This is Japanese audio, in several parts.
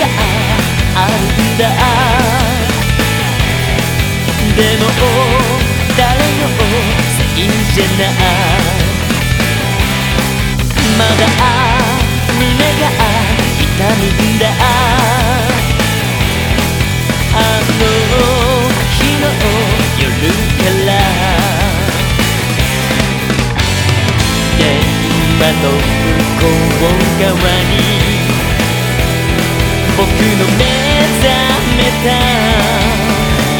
があるんだでも誰のせいじゃないまだ胸が痛むんだあの日の夜から電話の向こう側にの目覚めた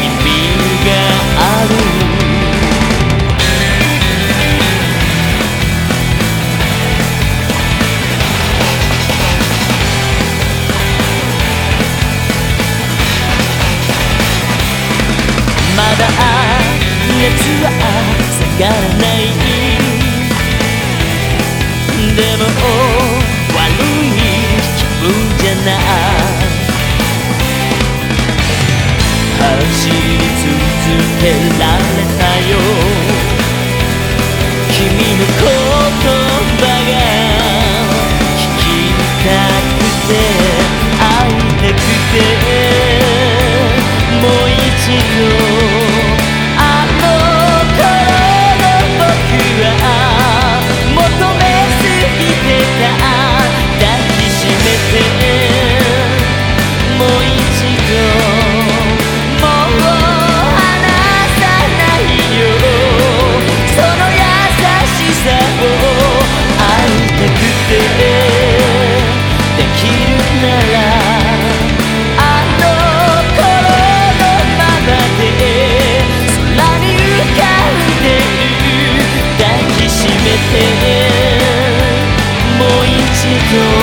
意味があるまだ熱は下がらないでも悪い気分じゃないけられたよ。君の声てもう一度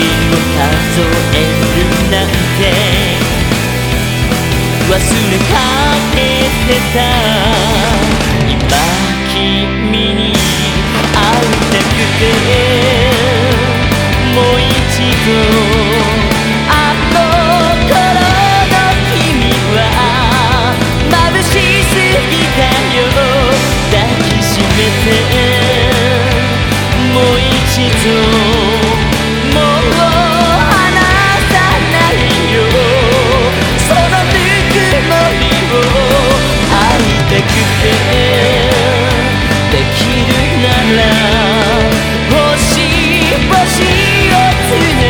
数えるなんて忘れかけてた。今君に会いたくてもう一度あの々をつ